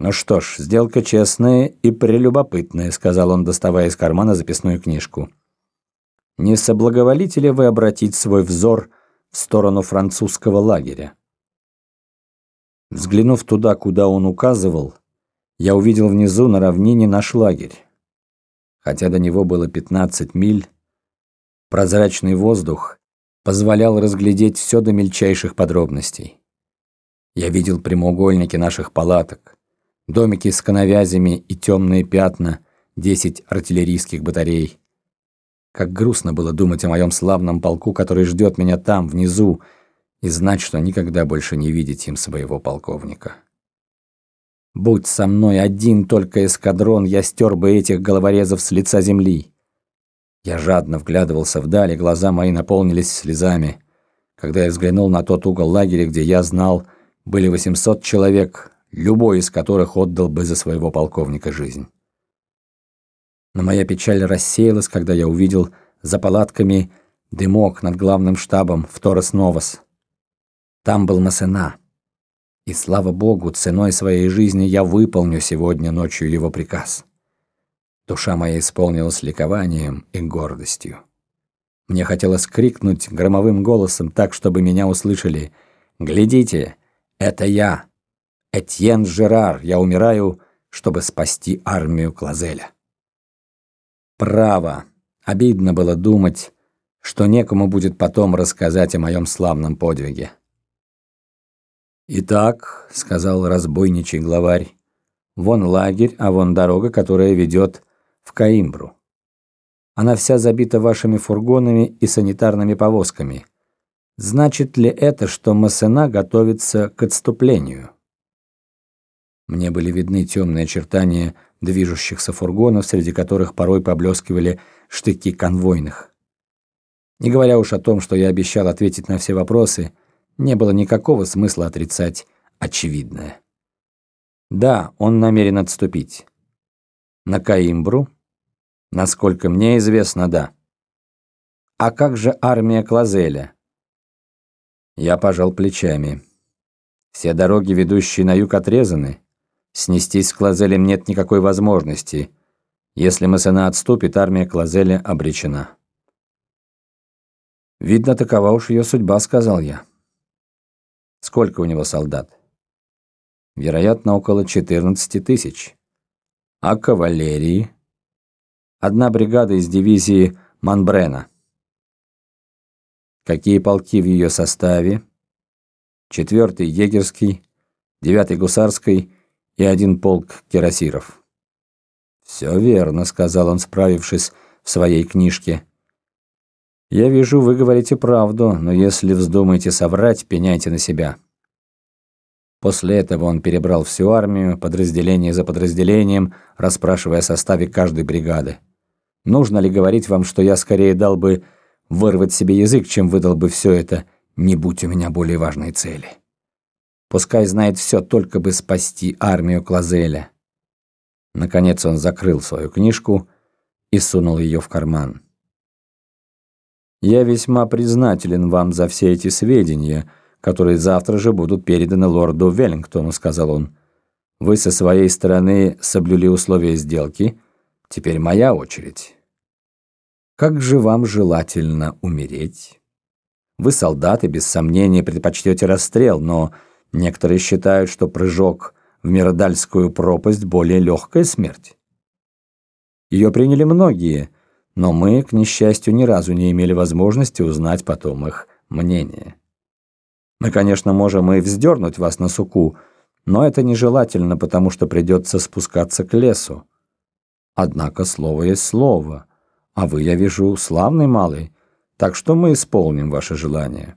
«Ну что ж, сделка честная и прелюбопытная», — сказал он, доставая из кармана записную книжку. «Не соблаговолите ли вы обратить свой взор в сторону французского лагеря?» Взглянув туда, куда он указывал, я увидел внизу на равнине наш лагерь. Хотя до него было 15 миль, прозрачный воздух позволял разглядеть все до мельчайших подробностей. Я видел прямоугольники наших палаток, домики с коновязями и темные пятна, десять артиллерийских батарей. Как грустно было думать о моем славном полку, который ждет меня там, внизу, и знать, что никогда больше не видеть им своего полковника. Будь со мной один только эскадрон, я стер бы этих головорезов с лица земли. Я жадно вглядывался вдали, глаза мои наполнились слезами. Когда я взглянул на тот угол лагеря, где я знал, были 800 человек, любой из которых отдал бы за своего полковника жизнь. Но моя печаль рассеялась, когда я увидел за палатками дымок над главным штабом в Торрес-Новос. Там был Масена. И слава богу, ценой своей жизни я выполню сегодня ночью его приказ. Душа моя исполнилась ликованием и гордостью. Мне хотелось крикнуть громовым голосом так, чтобы меня услышали. «Глядите, это я, Этьен Жерар, я умираю, чтобы спасти армию Клазеля». Право, обидно было думать, что некому будет потом рассказать о моем славном подвиге. «Итак», — сказал разбойничий главарь, — «вон лагерь, а вон дорога, которая ведет в Каимбру. Она вся забита вашими фургонами и санитарными повозками. Значит ли это, что Массена готовится к отступлению?» Мне были видны темные очертания движущихся фургонов, среди которых порой поблескивали штыки конвойных. Не говоря уж о том, что я обещал ответить на все вопросы — не было никакого смысла отрицать очевидное. Да, он намерен отступить. На Каимбру? Насколько мне известно, да. А как же армия Клазеля? Я пожал плечами. Все дороги, ведущие на юг, отрезаны. Снестись с Клазелем нет никакой возможности. Если Массена отступит, армия Клазеля обречена. Видно, такова уж ее судьба, сказал я. Сколько у него солдат? Вероятно, около 14 тысяч. А кавалерии? Одна бригада из дивизии Манбрена. Какие полки в ее составе? Четвертый егерский, девятый гусарский и один полк кирасиров. «Все верно», — сказал он, справившись в своей книжке. Я вижу, вы говорите правду, но если вздумаете соврать, пеняйте на себя. После этого он перебрал всю армию, подразделение за подразделением, расспрашивая о составе каждой бригады. Нужно ли говорить вам, что я скорее дал бы вырвать себе язык, чем выдал бы все это, не будь у меня более важной цели? Пускай знает все, только бы спасти армию Клазеля. Наконец он закрыл свою книжку и сунул ее в карман. Я весьма признателен вам за все эти сведения, которые завтра же будут переданы лорду Веллингтону», — сказал он. «Вы со своей стороны соблюли условия сделки. Теперь моя очередь. Как же вам желательно умереть? Вы солдаты, без сомнения, предпочтете расстрел, но некоторые считают, что прыжок в Миродальскую пропасть более легкая смерть. Ее приняли многие — но мы, к несчастью, ни разу не имели возможности узнать потом их мнение. Мы, конечно, можем и вздернуть вас на суку, но это нежелательно, потому что придется спускаться к лесу. Однако слово есть слово, а вы, я вижу, славный малый, так что мы исполним ваше желание».